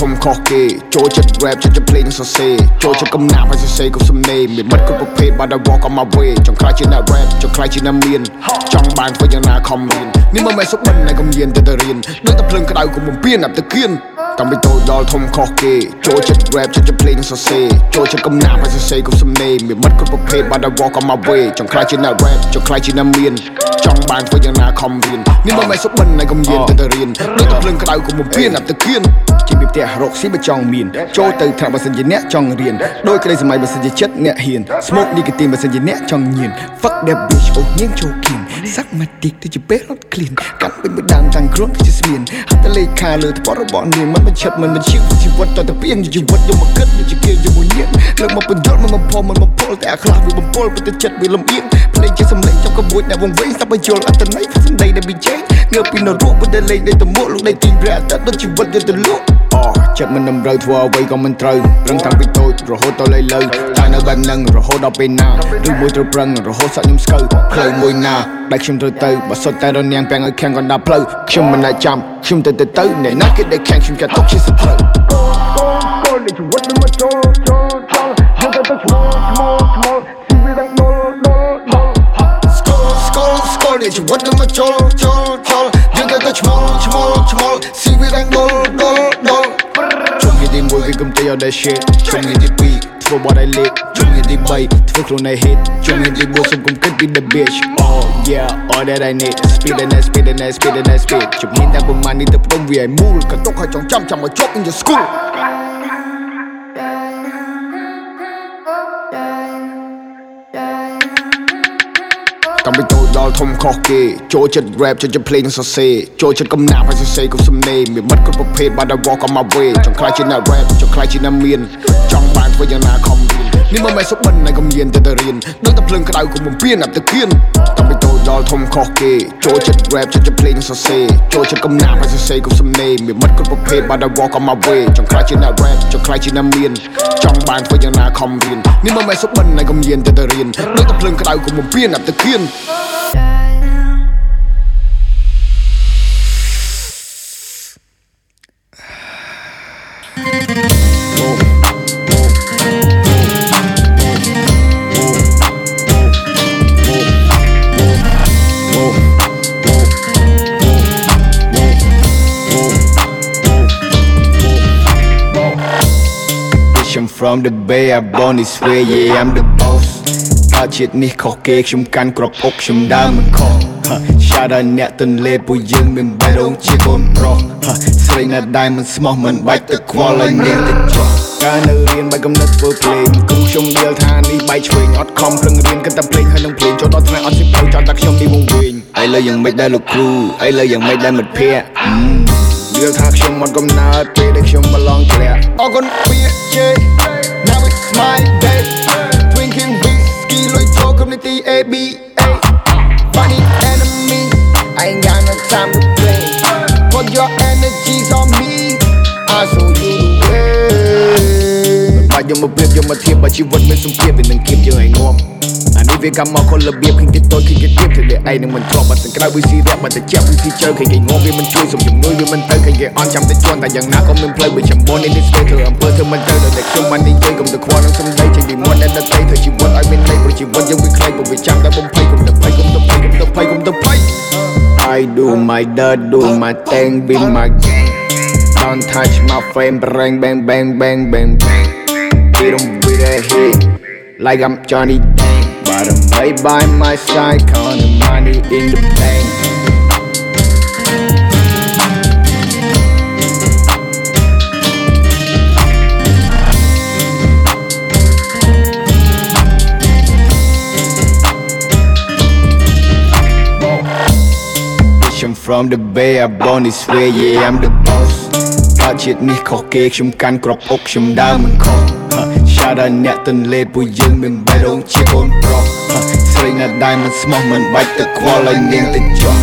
ធំខុសគេចូលចិត្ត rap ចិត្តភ្លេងសរសេរចូលចិត្តកំណាប់ហើយសរសេរក៏សំណេរមានមិត្តគ្រប់ប្រភេទ but I walk on my way ចង់ខ្លាចជាអ្នក rap ចង់ខ្លាចជាអ្នកមានចង់បានធ្វើយ៉ាងណាខំរៀននេះមិនមែនសុបិនតែកំញៀនទៅទៅរៀនដូចតែភ្លើងក្តៅក៏បំពេញអាប់ទៅគៀនតាំងពីតូចដល់ធំខុសគេចូលចិត្ត rap ចិត្តភ្លេងសរសេរចូលចិត្តកំណាប់ហើយសរសេរក៏សំណេរមានមិត្តគ្រប់ប្រភេទ but I walk on my way ចង់ខ្លាចជាអ្នក rap ចង់ខ្លាចជាអ្នកមានចង់បានធ្វើយ៉ាងណាខំរៀននេះមិនមែនសុបិនតែកំញៀនទៅទៅរៀនដូចតែភ្លើងក្តៅក៏បំពេញអាប់ទៅគៀន ជាពីផ្ទះរកស៊ីបើចង់មានចូលទៅថ្នាក់បើសិនជាអ្នកចង់រៀនដោយក្តីសម័យបើសិនជាចិត្តអ្នកហ៊ាន smoke nicotine បើសិនជាអ្នកចង់ញៀន fuck that bitch អូញៀងចូលគៀនសាក់ម៉ាទីកទៅជាពេលរត់ឃ្លៀនកាន់ពេញមួយដើមតាំងខ្លួនគឺជាស្មៀនហាត់តែលេខាលើថ្ពរបស់នាងមិនបញ្ឆិតមិនបញ្ឈៀងជីវិតតទៅពីងជីវិតយកមកគិតយកជាគេជាមួយញៀនលើកមកបញ្យល់មិនបំផមិនបំពលតែអាខ្លះវាបំពលទៅទៅចិត្តវាលំអៀងភ្លេងជាសំឡេងចំកបួចអ្នកវងវែងស្ដាប់បញ្យល់អត្តន័យសំដីដែលវាចេញងើបពីនរកពុទ្ធលេងនៃតមួកលោកនៃទីព្រះអត្តដូចជីវិតយកទៅលក់អ ចិត្តមិនតម្រូវធ្វើអ្វីក៏មិនត្រូវប្រឹងតាំងពីតូចរហូតដល់ឥឡូវតែនៅបែបហ្នឹងរហូតដល់ពេលណាឬមួយត្រូវប្រឹងរហូតសាក់ខ្ញុំស្កើផ្លូវមួយណាដែលខ្ញុំត្រូវទៅបើសុទ្ធតែរនាងពាំងឲ្យខាំងកណ្ដាប់ផ្លូវខ្ញុំមិនអាចចាំខ្ញុំទៅទៅទៅអ្នកណាគេដែលខាំងខ្ញុំចាត់ទុកជាសត្រូវកូននេះជីវិតមិនមកចូលចូលចូលយើងទៅទៅឈ្មោះឈ្មោះឈ្មោះស៊ីវាទាំងដុលដុលដុលស្គលស្គលស្គលនេះជីវិតមិនមកចូលចូលចូលយើងទៅទៅឈ្មោះឈ្មោះឈ្មោះ 1គេកុំទៅយក that shit ជុំទី2ធ្វើបត់ឲ្យលេខជុំទី3ធ្វើខ្លួនឲ្យ hit ជុំទី4សុំកុំគិតពី the bitch oh yeah all that I need speed and speed and speed and speed ជុំតែប្រហែលនេះទៅព្រមវាឲ្យមូលក៏ទុកឲ្យចង់ចាំចាំមកជាប់ in your school តាំងពីតូចដល់ធំខុសគេចូលចិត្ត rap ចូលចិត្តភ្លេងសរសេរចូលចិត្តកំណាប់ហើយសរសេរក៏សំណេរមានមិត្តគ្រប់ប្រភេទ but I walk on my way ចង់ខ្លាចជាអ្នក rap ចង់ខ្លាចជាអ្នកមានចង់បាន ធ្វើយ៉ាងណាខំរៀននេះមិនមែនសុបិនតែកំញៀនទៅទៅរៀនដូចតែភ្លើងក្តៅក៏បំពេញអាប់ទៅគៀនតាំងពីតូចដល់ធំខុសគេចូលចិត្ត rap ចូលចិត្តភ្លេងសរសេរចូលចិត្តកំណាប់ហើយសរសេរក៏សំណេរមានមិត្តគ្រប់ប្រភេទ but I walk on my way ចង់ខ្លាចជាអ្នក rap ចង់ខ្លាចជាអ្នកមានចង់បានធ្វើយ៉ាងណាខំរៀននេះមិនមែនសុបិនតែកំញៀនទៅទៅរៀនដូចតែភ្លើងក្តៅក៏បំពេញអាប់ទៅគៀន from the bay I born this way yeah I'm the boss តើជាតិនេះខុសគេខ្ញុំកាន់ក្របអុកខ្ញុំដើរមិនខុស Shout out អ្នកទន្លេពួកយើងមានបេះដូងជាកូនប្រុសស្រីណាស់ដែរមិនស្មោះមិនបាច់ទៅខ្វល់ឲ្យនាងទៅចោះកាលនៅរៀនបែកកំណត់ធ្វើភ្លេងគ្រូខ្ញុំនិយាយថានេះបែកឆ្វេងអត់ខំប្រឹងរៀនគិតតែភ្លេងហើយនឹងភ្លេងចូលដល់ថ្នាក់អត់សិផ្លូវចង់តែខ្ញុំនេះវងវែងឥឡូវយ៉ាងម៉េចដែរលោកគ្រូឥឡូវយ៉ាងម៉េចដែរមិត្តភក្តិនិយាយថាខ្ញុំអត់កំណើតពេលដែលខ្ញុំប្រឡងធ្លាក់អរគុណពាក្យជេ Now it's my day Drinking whiskey លុយចូល community ABA Funny enemy I ain't got no time to play Put your energies on me I'll show you the way បាច់យកមកប្រៀបយកមកធៀបបើជីវិតមានសម្ពាធវានឹងគៀបយើងឲ្យងាប់ អានេះវាកម្មមកคนរបៀបឃើញតិចតូចឃើញគេទៀបទៅតែឯងនឹងមិនធ្លាប់បាត់ទាំងក្រៅវាស៊ីរៈបាត់តែជាប់វាស៊ីជើឃើញគេងាប់វាមិនជួយសុំជំនួយវាមិនទៅឃើញគេអន់ចាំតែជន់តែយ៉ាងណាក៏មានផ្លូវវាចំបននេះនេះស្ទើរធ្វើអំពើធ្វើមិនទៅដល់តែខ្ញុំបាននិយាយកុំទៅខ្វល់នឹងសំដីចេញពីមាត់អ្នកដទៃធ្វើជីវិតឲ្យមានន័យព្រោះជីវិតយើងវាខ្លីព្រោះវាចាំតែបំភ័យកុំទៅភ័យកុំទៅភ័យកុំទៅភ័យកុំទៅភ័យ I do my dirt do my thing be my gang Don't touch my frame bang bang bang bang bang bang Hit 'em with a hit like I'm Johnny Dang But I'm right by my side counting money in the bank Bitch I'm from the bay I born this way yeah I'm the boss តើជាតិនេះខុសគេខ្ញុំកាន់ក្របអុកខ្ញុំដើរមិនខុស Shout out អ្នកទន្លេពួកយើងមានបេះដូងជាកូនប្រុសស្រីណាស់ដែរមិនស្មោះមិនបាច់ទៅខ្វល់ឲ្យនាងទៅចោះ